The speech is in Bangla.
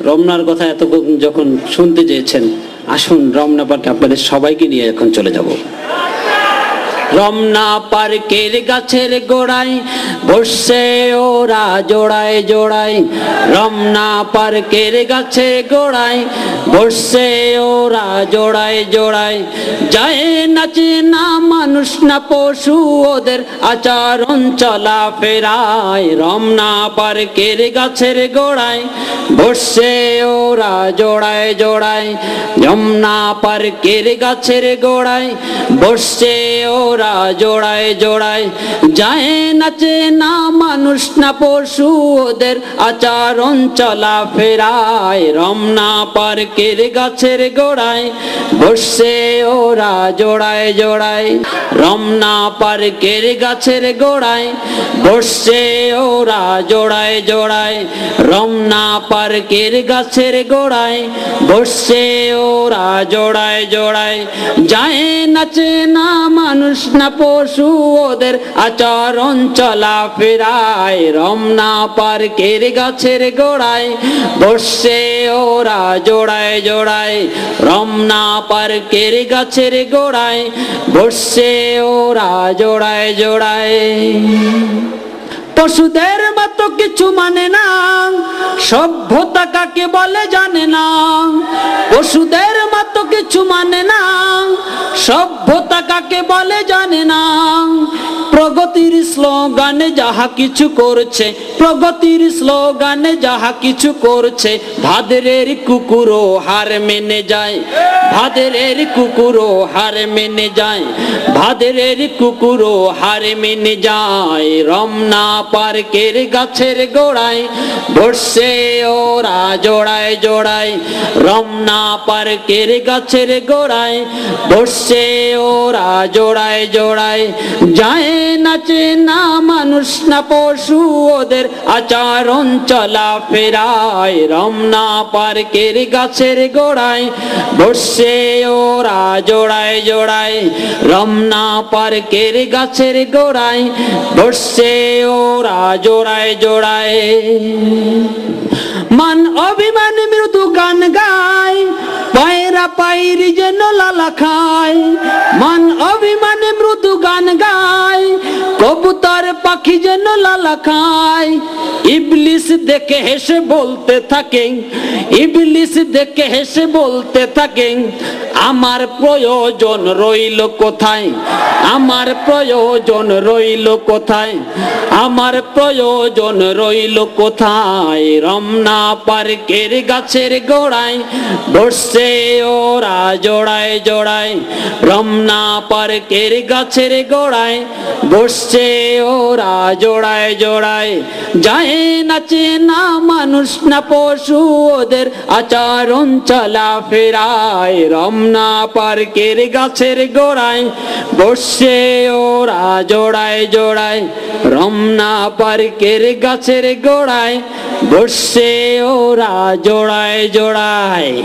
রমনার কথা এতক্ষণ যখন শুনতে চেয়েছেন, আসুন রমনা পার্কে আপনাদের সবাইকে নিয়ে এখন চলে যাব। রমনা পার্কের গাছের গোড়ায় বসছে ওরা জোড়ায় জোড়ায়। রমনা পার্কের গাছের গোড়ায় বসছে ওরা জোড়ায় জোড়ায়। যায় নাচে না মানুষ না পশু, ওদের আচরণ চলা ফেরায়। রমনা পার্কের গাছের গোড়ায় বসছে ওরা জোড়ায় জোড়ায়। যমুনা পার্কের গাছের গোড়ায় বসছে ওরা জোড়ায় জোড়ায়, যায় নাচে না মানুষ না পশু ওদের আচরণ চলা ফেরায়। রমনা পার্কের গাছের গোড়ায় বসছে ওরা জোড়ায় জোড়ায়, রমনা পার্কের গাছের গোড়ায় বসছে ওরা জোড়ায় জোড়ায়, রমনা পার্কের গাছের গোড়ায় বসছে ওরা জোড়ায় জোড়ায়। যায় নাচে না মানুষ না পশু ওদের আচরণ চলা ফেরায়, রমনা পার্কের গাছের গোড়ায় বসছে ওরা জোড়ায় জোড়ায়, রমনা পার্কের গাছের গোড়ায় বসছে ওরা জোড়ায় জোড়ায়। পশুদের মতো কিছু মানে না, সভ্যতা কাকে বলে জানে না। পশুদের মতো কিছু মানে না, সভ্যতা কাকে বলে স্লোগানে যাহা কিছু করছে, প্রগতির স্লোগানে যাহা কিছু করছে, ভাদরের কুকুরও হার মেনে যায়, ভাদরের কুকুরও হার মেনে যায়, ভাদরের কুকুরও হার মেনে যায়, রমনা পার্কের গাছের গোড়ায় বসছে ওরা জোড়ায় জোড়ায়, রমনা পার্কের গাছের গোড়ায় বসছে ওরা জোড়ায় জোড়ায়, যায় নাচে না মানুষ না পশু, ওদের আচরণ চলা ফেরায়। রমনা পার্কের গাছের গোড়ায় বসছে ওরা জোড়ায় জোড়ায়। রমনা পার্কের গাছের গোড়ায় বসছে ওরা জোড়ায় জোড়ায়। মান অভিমান মৃদু গান গায়, পায়রা পায়রি যেন লালা খায়। মান পাখি যেন লালা খায়। ইবলিস দেখে হেসে বলতে থাকে। ইবলিস দেখে হেসে বলতে থাকে, আমার প্রয়োজন রইল কোথায়? আমার প্রয়োজন রইল কোথায়? আমার প্রয়োজন রইল কোথায়? রমনা পার্কের গাছের গোড়ায় বসছে ওরা জোড়ায় জোড়ায়। রমনা পার্কের গাছের গোড়ায় বসছে ওরা জোড়ায় জোড়ায়। যায় নাচে না মানুষ, না পশু, ওদের আচরণ চলা ফেরায়। রমনা পার্কের গাছের গোড়ায় বসছে ওরা জোড়ায় জোড়ায়। রমনা পার্কের গাছের গোড়ায় বসছে ওরা জোড়ায় জোড়ায়।